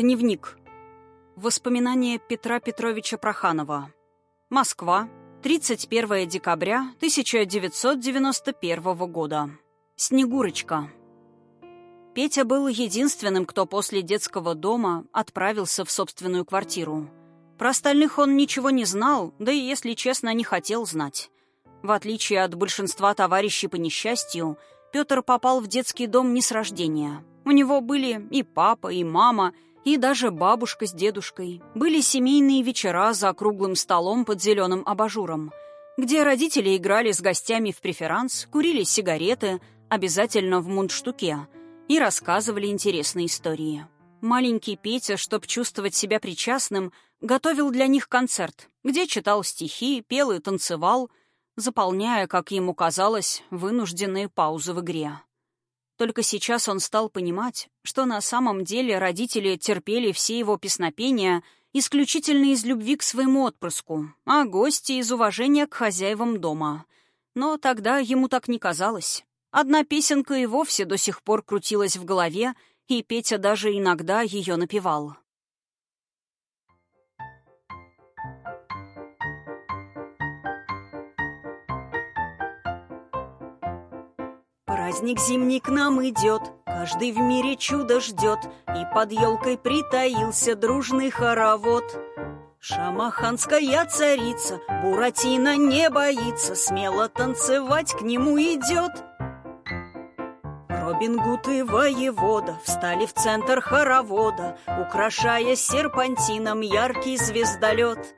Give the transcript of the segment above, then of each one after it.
Дневник. Воспоминания Петра Петровича Проханова. Москва. 31 декабря 1991 года. Снегурочка. Петя был единственным, кто после детского дома отправился в собственную квартиру. Про остальных он ничего не знал, да и, если честно, не хотел знать. В отличие от большинства товарищей по несчастью, Петр попал в детский дом не с рождения. У него были и папа, и мама — и даже бабушка с дедушкой. Были семейные вечера за круглым столом под зеленым абажуром, где родители играли с гостями в преферанс, курили сигареты, обязательно в мундштуке, и рассказывали интересные истории. Маленький Петя, чтобы чувствовать себя причастным, готовил для них концерт, где читал стихи, пел и танцевал, заполняя, как ему казалось, вынужденные паузы в игре. Только сейчас он стал понимать, что на самом деле родители терпели все его песнопения исключительно из любви к своему отпрыску, а гости — из уважения к хозяевам дома. Но тогда ему так не казалось. Одна песенка и вовсе до сих пор крутилась в голове, и Петя даже иногда ее напевал. Праздник зимний к нам идет, каждый в мире чудо ждет, И под елкой притаился дружный хоровод. Шамаханская царица, Буратино не боится, Смело танцевать к нему идет. Робин Гуд и воевода Встали в центр хоровода, Украшая серпантином яркий звездолет.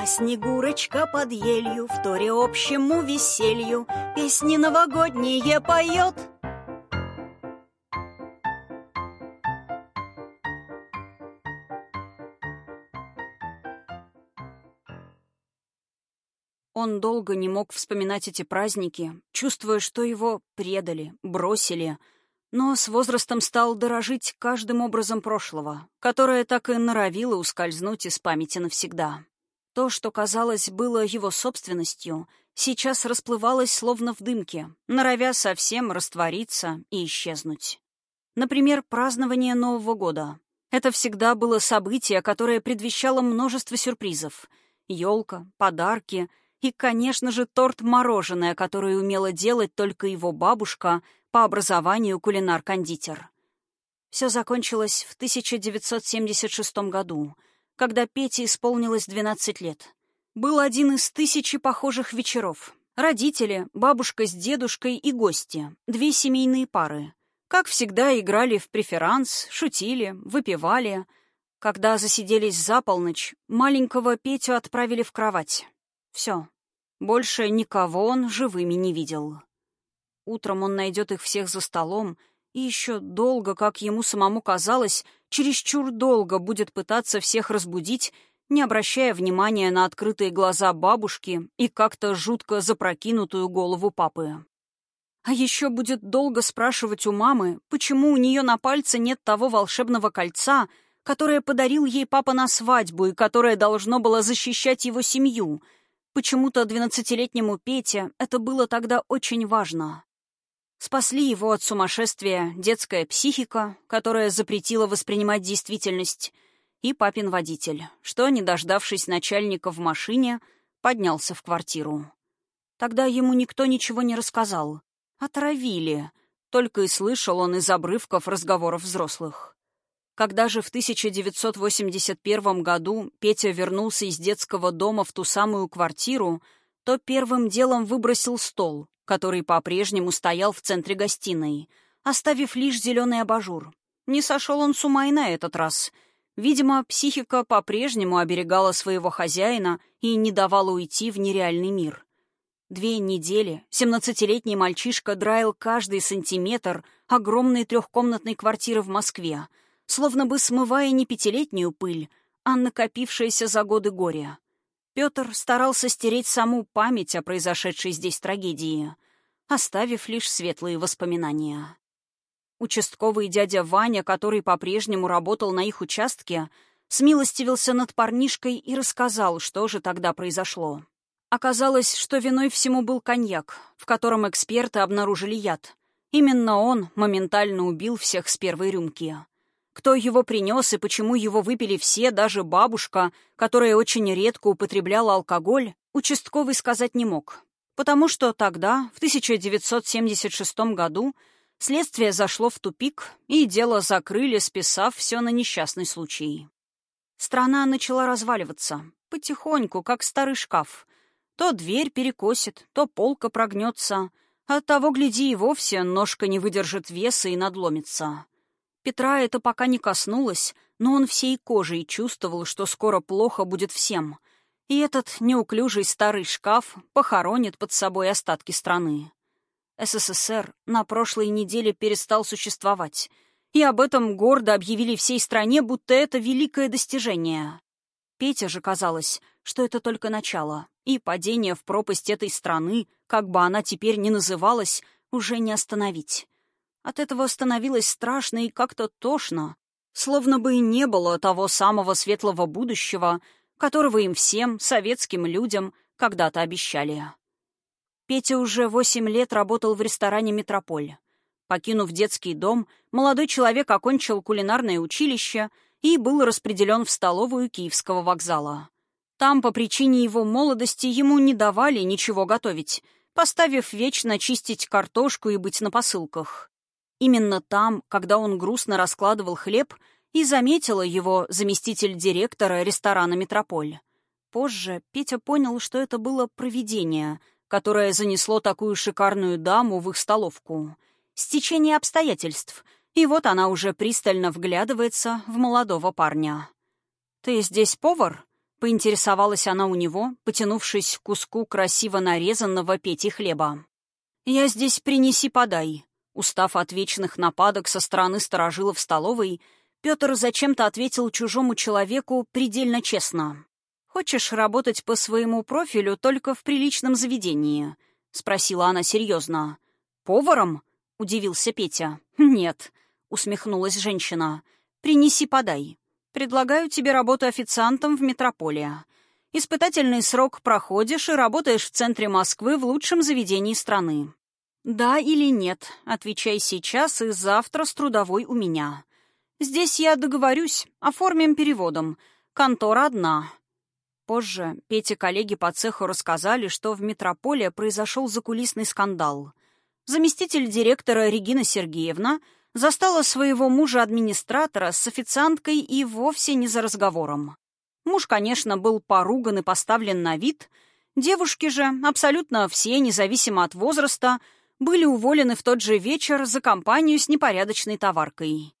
А Снегурочка под елью, в торе общему веселью, Песни новогодние поет. Он долго не мог вспоминать эти праздники, чувствуя, что его предали, бросили, но с возрастом стал дорожить каждым образом прошлого, которое так и норовило ускользнуть из памяти навсегда. То, что, казалось, было его собственностью, сейчас расплывалось словно в дымке, норовя совсем раствориться и исчезнуть. Например, празднование Нового года. Это всегда было событие, которое предвещало множество сюрпризов. Елка, подарки и, конечно же, торт-мороженое, которое умела делать только его бабушка, по образованию кулинар-кондитер. Все закончилось в 1976 году — когда Пете исполнилось 12 лет. Был один из тысячи похожих вечеров. Родители, бабушка с дедушкой и гости, две семейные пары. Как всегда, играли в преферанс, шутили, выпивали. Когда засиделись за полночь, маленького Петю отправили в кровать. Все. Больше никого он живыми не видел. Утром он найдет их всех за столом и еще долго, как ему самому казалось, чересчур долго будет пытаться всех разбудить, не обращая внимания на открытые глаза бабушки и как-то жутко запрокинутую голову папы. А еще будет долго спрашивать у мамы, почему у нее на пальце нет того волшебного кольца, которое подарил ей папа на свадьбу и которое должно было защищать его семью. Почему-то двенадцатилетнему Пете это было тогда очень важно. Спасли его от сумасшествия детская психика, которая запретила воспринимать действительность, и папин водитель, что, не дождавшись начальника в машине, поднялся в квартиру. Тогда ему никто ничего не рассказал. Отравили. Только и слышал он из обрывков разговоров взрослых. Когда же в 1981 году Петя вернулся из детского дома в ту самую квартиру, то первым делом выбросил стол, который по-прежнему стоял в центре гостиной, оставив лишь зеленый абажур. Не сошел он с ума и на этот раз. Видимо, психика по-прежнему оберегала своего хозяина и не давала уйти в нереальный мир. Две недели семнадцатилетний мальчишка драил каждый сантиметр огромной трехкомнатной квартиры в Москве, словно бы смывая не пятилетнюю пыль, а накопившееся за годы горя. Петр старался стереть саму память о произошедшей здесь трагедии, оставив лишь светлые воспоминания. Участковый дядя Ваня, который по-прежнему работал на их участке, смилостивился над парнишкой и рассказал, что же тогда произошло. Оказалось, что виной всему был коньяк, в котором эксперты обнаружили яд. Именно он моментально убил всех с первой рюмки. кто его принес и почему его выпили все, даже бабушка, которая очень редко употребляла алкоголь, участковый сказать не мог. Потому что тогда, в 1976 году, следствие зашло в тупик, и дело закрыли, списав все на несчастный случай. Страна начала разваливаться, потихоньку, как старый шкаф. То дверь перекосит, то полка прогнется, от того, гляди, и вовсе ножка не выдержит веса и надломится. Петра это пока не коснулось, но он всей кожей чувствовал, что скоро плохо будет всем. И этот неуклюжий старый шкаф похоронит под собой остатки страны. СССР на прошлой неделе перестал существовать, и об этом гордо объявили всей стране, будто это великое достижение. Петя же казалось, что это только начало, и падение в пропасть этой страны, как бы она теперь ни называлась, уже не остановить. От этого становилось страшно и как-то тошно, словно бы и не было того самого светлого будущего, которого им всем, советским людям, когда-то обещали. Петя уже восемь лет работал в ресторане «Метрополь». Покинув детский дом, молодой человек окончил кулинарное училище и был распределен в столовую Киевского вокзала. Там, по причине его молодости, ему не давали ничего готовить, поставив вечно чистить картошку и быть на посылках. Именно там, когда он грустно раскладывал хлеб, и заметила его заместитель директора ресторана «Метрополь». Позже Петя понял, что это было провидение, которое занесло такую шикарную даму в их столовку. Стечение обстоятельств. И вот она уже пристально вглядывается в молодого парня. «Ты здесь повар?» Поинтересовалась она у него, потянувшись к куску красиво нарезанного Пети хлеба. «Я здесь принеси-подай». Устав от вечных нападок со стороны сторожилов столовой, Петр зачем-то ответил чужому человеку предельно честно. «Хочешь работать по своему профилю только в приличном заведении?» — спросила она серьезно. «Поваром?» — удивился Петя. «Нет», — усмехнулась женщина. «Принеси-подай». Предлагаю тебе работу официантом в метрополе. Испытательный срок проходишь и работаешь в центре Москвы в лучшем заведении страны. Да или нет, отвечай сейчас и завтра с трудовой у меня. Здесь я договорюсь, оформим переводом. Контора одна. Позже Пете коллеги по цеху рассказали, что в метрополе произошел закулисный скандал. Заместитель директора Регина Сергеевна — застала своего мужа-администратора с официанткой и вовсе не за разговором. Муж, конечно, был поруган и поставлен на вид. Девушки же, абсолютно все, независимо от возраста, были уволены в тот же вечер за компанию с непорядочной товаркой.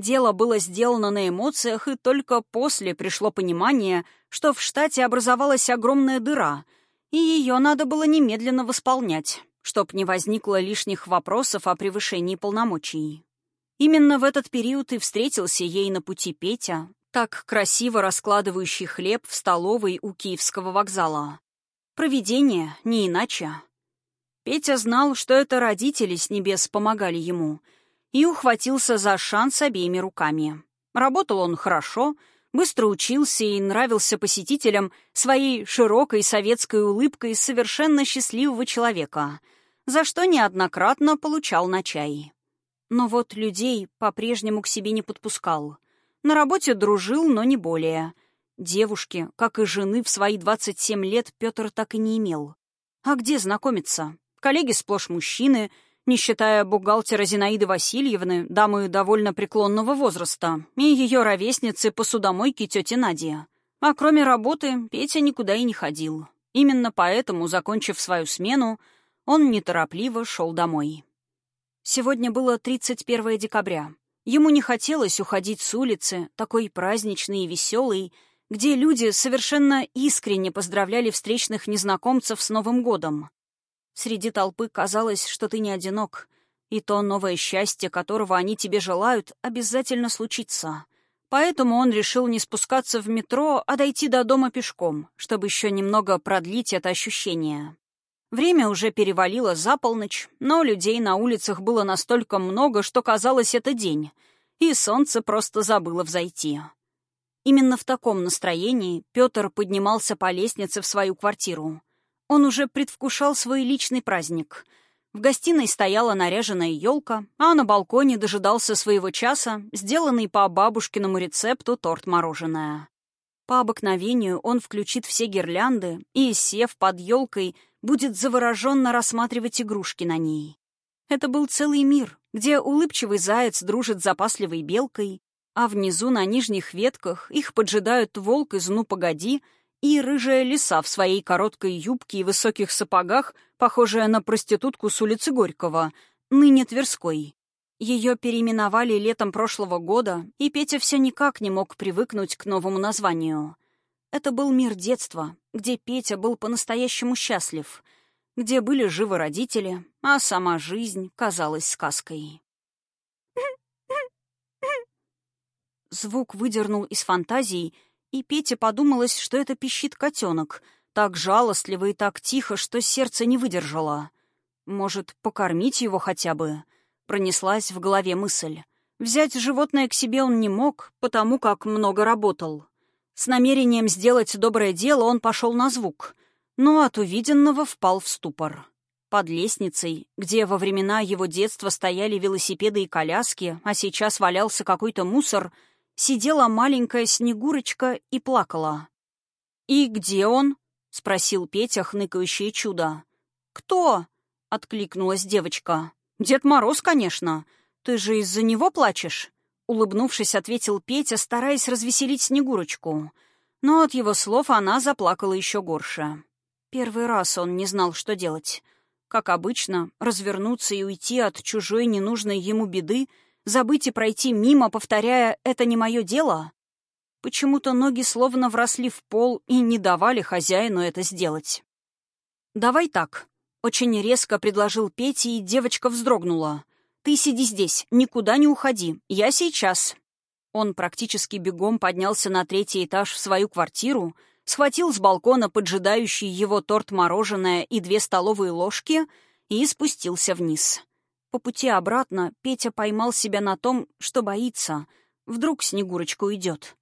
Дело было сделано на эмоциях, и только после пришло понимание, что в штате образовалась огромная дыра, и ее надо было немедленно восполнять, чтоб не возникло лишних вопросов о превышении полномочий. Именно в этот период и встретился ей на пути Петя, так красиво раскладывающий хлеб в столовой у Киевского вокзала. Провидение, не иначе. Петя знал, что это родители с небес помогали ему, и ухватился за шанс обеими руками. Работал он хорошо, быстро учился и нравился посетителям своей широкой советской улыбкой совершенно счастливого человека, за что неоднократно получал на чай. Но вот людей по-прежнему к себе не подпускал. На работе дружил, но не более. Девушки, как и жены в свои 27 лет, Петр так и не имел. А где знакомиться? Коллеги сплошь мужчины, не считая бухгалтера Зинаиды Васильевны, дамы довольно преклонного возраста, и ее ровесницы посудомойки тети Нади. А кроме работы, Петя никуда и не ходил. Именно поэтому, закончив свою смену, он неторопливо шел домой. Сегодня было 31 декабря. Ему не хотелось уходить с улицы, такой праздничный и веселый, где люди совершенно искренне поздравляли встречных незнакомцев с Новым годом. Среди толпы казалось, что ты не одинок, и то новое счастье, которого они тебе желают, обязательно случится. Поэтому он решил не спускаться в метро, а дойти до дома пешком, чтобы еще немного продлить это ощущение. Время уже перевалило за полночь, но людей на улицах было настолько много, что казалось это день, и солнце просто забыло взойти. Именно в таком настроении Петр поднимался по лестнице в свою квартиру. Он уже предвкушал свой личный праздник. В гостиной стояла наряженная елка, а на балконе дожидался своего часа сделанный по бабушкиному рецепту торт-мороженое. По обыкновению он включит все гирлянды и, сев под елкой, будет завороженно рассматривать игрушки на ней. Это был целый мир, где улыбчивый заяц дружит с запасливой белкой, а внизу на нижних ветках их поджидают волк из «Ну, погоди» и рыжая лиса в своей короткой юбке и высоких сапогах, похожая на проститутку с улицы Горького, ныне Тверской. Ее переименовали летом прошлого года, и Петя все никак не мог привыкнуть к новому названию. Это был мир детства, где Петя был по-настоящему счастлив, где были живы родители, а сама жизнь казалась сказкой. Звук выдернул из фантазий, и Пете подумалось, что это пищит котенок, так жалостливо и так тихо, что сердце не выдержало. Может, покормить его хотя бы? Пронеслась в голове мысль. Взять животное к себе он не мог, потому как много работал. С намерением сделать доброе дело он пошел на звук, но от увиденного впал в ступор. Под лестницей, где во времена его детства стояли велосипеды и коляски, а сейчас валялся какой-то мусор, сидела маленькая Снегурочка и плакала. «И где он?» — спросил Петя хныкающее чудо. «Кто?» — откликнулась девочка. «Дед Мороз, конечно. Ты же из-за него плачешь?» Улыбнувшись, ответил Петя, стараясь развеселить Снегурочку. Но от его слов она заплакала еще горше. Первый раз он не знал, что делать. Как обычно, развернуться и уйти от чужой ненужной ему беды, забыть и пройти мимо, повторяя «это не мое дело». Почему-то ноги словно вросли в пол и не давали хозяину это сделать. «Давай так», очень резко предложил Петя, и девочка вздрогнула. «Ты сиди здесь, никуда не уходи. Я сейчас». Он практически бегом поднялся на третий этаж в свою квартиру, схватил с балкона поджидающий его торт-мороженое и две столовые ложки и спустился вниз. По пути обратно Петя поймал себя на том, что боится. Вдруг Снегурочка уйдет.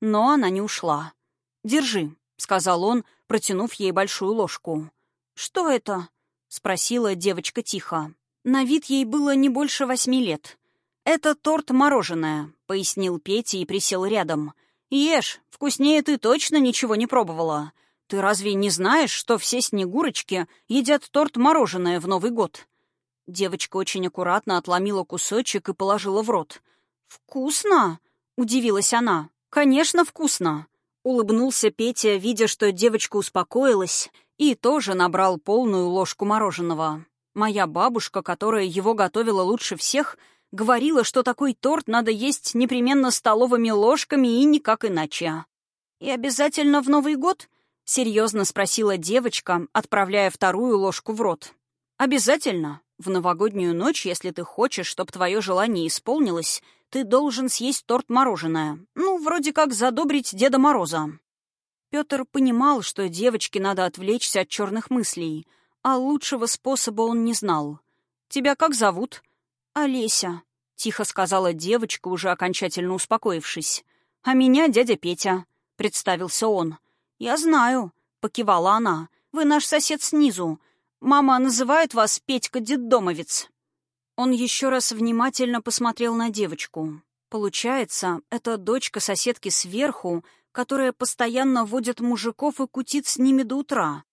Но она не ушла. «Держи», — сказал он, протянув ей большую ложку. «Что это?» — спросила девочка тихо. На вид ей было не больше восьми лет. «Это торт-мороженое», — пояснил Петя и присел рядом. «Ешь, вкуснее ты точно ничего не пробовала. Ты разве не знаешь, что все снегурочки едят торт-мороженое в Новый год?» Девочка очень аккуратно отломила кусочек и положила в рот. «Вкусно?» — удивилась она. «Конечно, вкусно!» — улыбнулся Петя, видя, что девочка успокоилась и тоже набрал полную ложку мороженого. Моя бабушка, которая его готовила лучше всех, говорила, что такой торт надо есть непременно столовыми ложками и никак иначе. «И обязательно в Новый год?» — серьезно спросила девочка, отправляя вторую ложку в рот. «Обязательно. В новогоднюю ночь, если ты хочешь, чтобы твое желание исполнилось, ты должен съесть торт-мороженое. Ну, вроде как задобрить Деда Мороза». Петр понимал, что девочке надо отвлечься от черных мыслей, а лучшего способа он не знал. «Тебя как зовут?» «Олеся», — тихо сказала девочка, уже окончательно успокоившись. «А меня дядя Петя», — представился он. «Я знаю», — покивала она. «Вы наш сосед снизу. Мама называет вас Петька-детдомовец». Он еще раз внимательно посмотрел на девочку. Получается, это дочка соседки сверху, которая постоянно водит мужиков и кутит с ними до утра.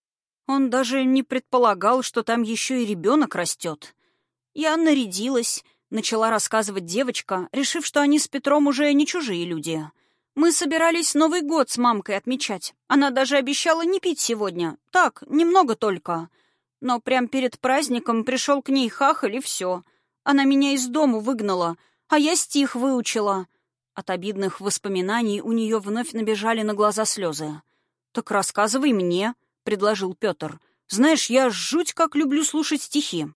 Он даже не предполагал, что там еще и ребенок растет. Я нарядилась, начала рассказывать девочка, решив, что они с Петром уже не чужие люди. Мы собирались Новый год с мамкой отмечать. Она даже обещала не пить сегодня. Так, немного только. Но прям перед праздником пришел к ней хахаль, и все. Она меня из дому выгнала, а я стих выучила. От обидных воспоминаний у нее вновь набежали на глаза слезы. «Так рассказывай мне», — предложил Петр. «Знаешь, я жуть как люблю слушать стихи».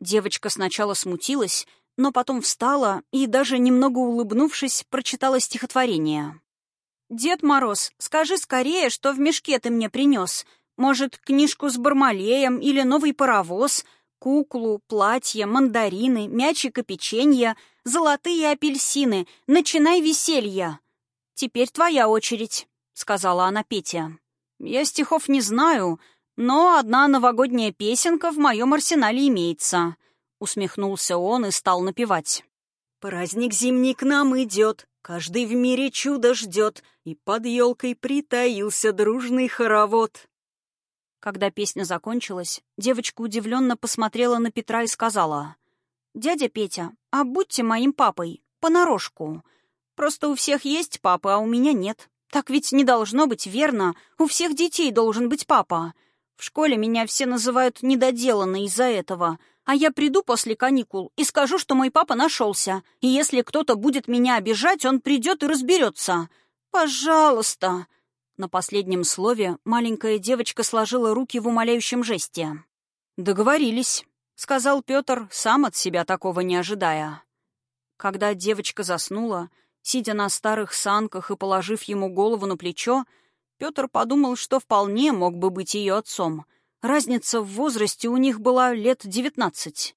Девочка сначала смутилась, но потом встала и, даже немного улыбнувшись, прочитала стихотворение. «Дед Мороз, скажи скорее, что в мешке ты мне принес. Может, книжку с Бармалеем или новый паровоз, куклу, платье, мандарины, мячик и печенье, золотые апельсины, начинай веселье. Теперь твоя очередь, — сказала она Пете. Я стихов не знаю, Но одна новогодняя песенка в моем арсенале имеется», — усмехнулся он и стал напевать. «Праздник зимний к нам идет, каждый в мире чудо ждет, и под елкой притаился дружный хоровод». Когда песня закончилась, девочка удивленно посмотрела на Петра и сказала, «Дядя Петя, а будьте моим папой, понарошку. Просто у всех есть папа, а у меня нет. Так ведь не должно быть, верно? У всех детей должен быть папа. В школе меня все называют недоделанной из-за этого, а я приду после каникул и скажу, что мой папа нашелся, и если кто-то будет меня обижать, он придет и разберется. Пожалуйста!» На последнем слове маленькая девочка сложила руки в умоляющем жесте. «Договорились», — сказал Петр, сам от себя такого не ожидая. Когда девочка заснула, сидя на старых санках и положив ему голову на плечо, Петр подумал, что вполне мог бы быть ее отцом. Разница в возрасте у них была лет девятнадцать.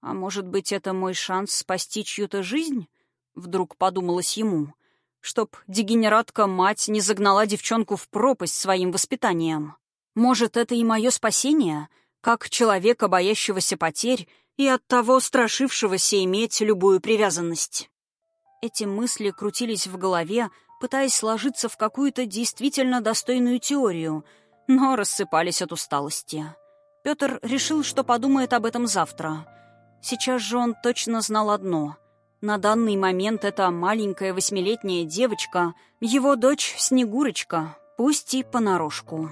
«А может быть, это мой шанс спасти чью-то жизнь?» — вдруг подумалось ему. «Чтоб дегенератка-мать не загнала девчонку в пропасть своим воспитанием. Может, это и мое спасение, как человека, боящегося потерь и оттого страшившегося иметь любую привязанность?» Эти мысли крутились в голове, пытаясь сложиться в какую-то действительно достойную теорию, но рассыпались от усталости. Петр решил, что подумает об этом завтра. Сейчас же он точно знал одно. На данный момент эта маленькая восьмилетняя девочка, его дочь Снегурочка, пусть и понарошку.